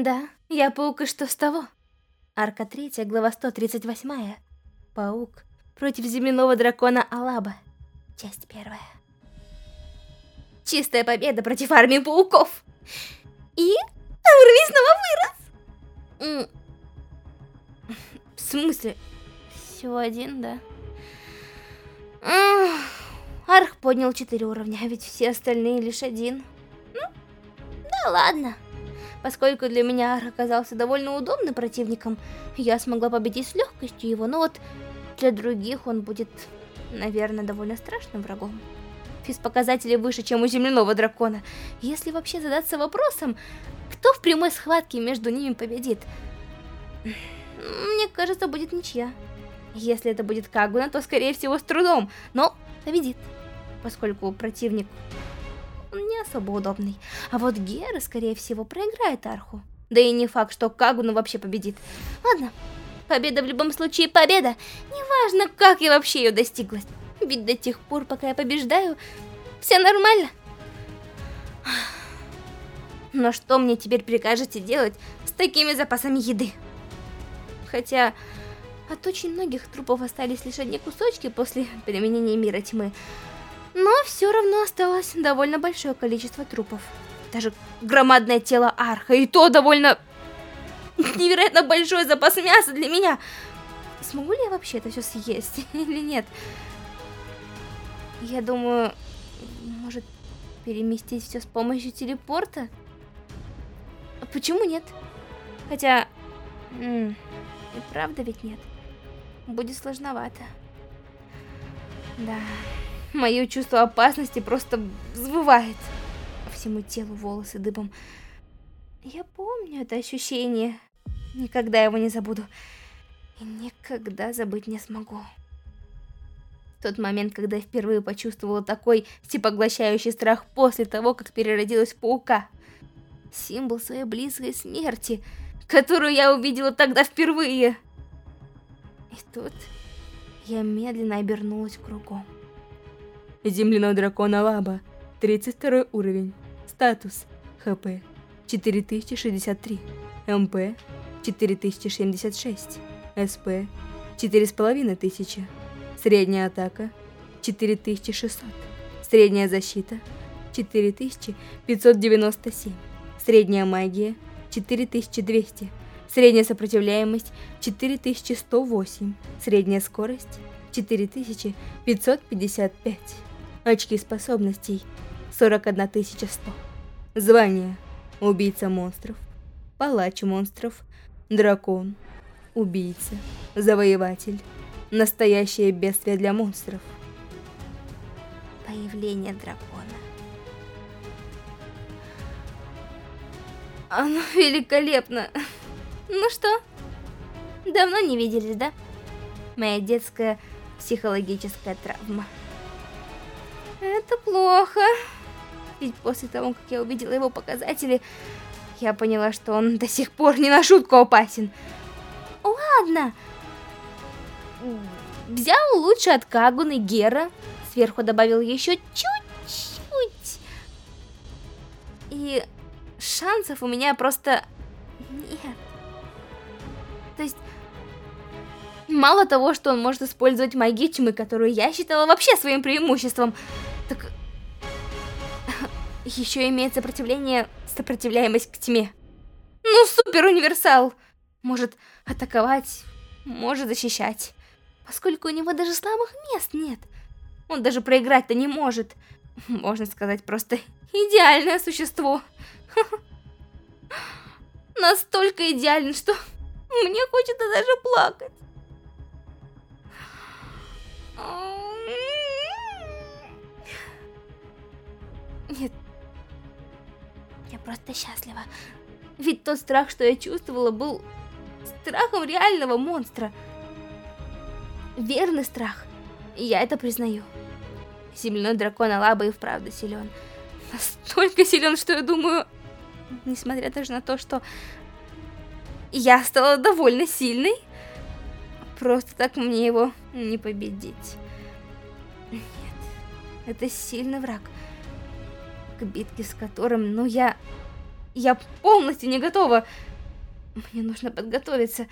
Да, я паук, и что с того? Арка 3, глава 138. Паук против земляного дракона Алаба. Часть первая. Чистая победа против армии пауков. И уровень снова вырос. В смысле? Всего один, да? Арх поднял 4 уровня, а ведь все остальные лишь один. Ну, да ладно. Поскольку для меня Арх оказался довольно удобным противником, я смогла победить с легкостью его, но вот для других он будет, наверное, довольно страшным врагом. Физпоказатели выше, чем у земляного дракона. Если вообще задаться вопросом, кто в прямой схватке между ними победит, мне кажется, будет ничья. Если это будет Кагуна, то скорее всего с трудом, но победит, поскольку противник особо удобный. А вот Гера, скорее всего, проиграет Арху. Да и не факт, что Кагуна вообще победит. Ладно, победа в любом случае победа. Неважно, как я вообще ее достигла. Ведь до тех пор, пока я побеждаю, все нормально. Но что мне теперь прикажете делать с такими запасами еды? Хотя от очень многих трупов остались лишь одни кусочки после применения мира тьмы. Но все равно осталось довольно большое количество трупов. Даже громадное тело Арха, и то довольно невероятно большой запас мяса для меня. Смогу ли я вообще это все съесть или нет? Я думаю, может переместить все с помощью телепорта? Почему нет? Хотя, и правда ведь нет будет сложновато. Да, мое чувство опасности просто взвывает. По всему телу волосы дыбом. Я помню это ощущение. Никогда его не забуду. И никогда забыть не смогу. Тот момент, когда я впервые почувствовала такой всепоглощающий страх после того, как переродилась паука. Символ своей близкой смерти, которую я увидела тогда впервые. И тут я медленно обернулась кругом. Земляной дракон Алаба, 32 уровень. Статус. ХП 4063, МП 4076, СП 4500, средняя атака. 4600, средняя защита. 4597, средняя магия. 4200, Средняя сопротивляемость. 4108. Средняя скорость. 4555. Очки способностей 41100. Звание. Убийца монстров. Палач монстров. Дракон. Убийца. Завоеватель. Настоящее бедствие для монстров. Появление дракона. Оно великолепно. Ну что, давно не виделись, да? Моя детская психологическая травма. Это плохо. Ведь после того, как я увидела его показатели, я поняла, что он до сих пор не на шутку опасен. Ладно. Взял лучше от Кагуны Гера. Сверху добавил еще чуть-чуть. И шансов у меня просто нет. То есть, мало того, что он может использовать магию тьмы, которую я считала вообще своим преимуществом, так еще имеет сопротивление, сопротивляемость к тьме. Ну, супер универсал! Может атаковать, может защищать. Поскольку у него даже слабых мест нет. Он даже проиграть-то не может. Можно сказать, просто идеальное существо. Настолько идеально, что мне хочется даже плакать. Я просто счастлива. Ведь тот страх, что я чувствовала, был страхом реального монстра. Верный страх. Я это признаю. Земляной дракон Алаба и вправду силен. Настолько силен, что я думаю, несмотря даже на то, что я стала довольно сильной. Просто так мне его не победить. Нет, это сильный враг, к битке с которым, ну я Я полностью не готова. Мне нужно подготовиться.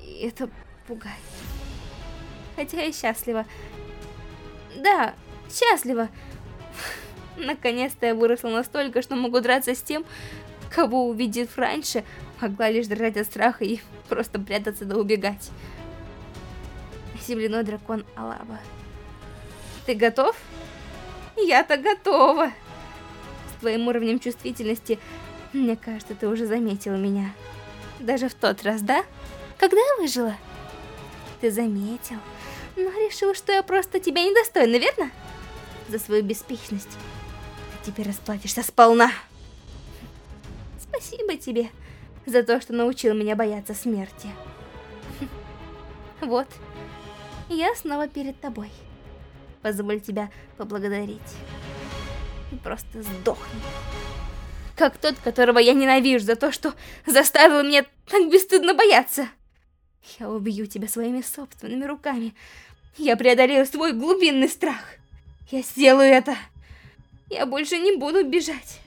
И это пугает. Хотя я счастлива. Да, счастлива. Наконец-то я выросла настолько, что могу драться с тем, кого увидев раньше, могла лишь дрожать от страха и просто прятаться да убегать. Земляной дракон Алаба. Ты готов? Я-то готова. Твоим уровнем чувствительности, мне кажется, ты уже заметил меня. Даже в тот раз, да? Когда я выжила? Ты заметил, но решил, что я просто тебя недостойна, верно? За свою беспечность. Ты теперь расплатишься сполна. Спасибо тебе за то, что научил меня бояться смерти. Вот, я снова перед тобой. Позволь тебя поблагодарить. Просто сдохни. Как тот, которого я ненавижу за то, что заставил меня так бесстыдно бояться. Я убью тебя своими собственными руками. Я преодолею свой глубинный страх. Я сделаю это. Я больше не буду бежать.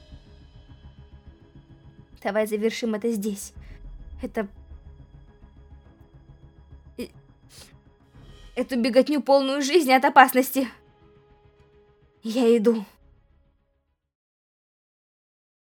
Давай завершим это здесь. Это... Эту беготню полную жизни от опасности. Я иду.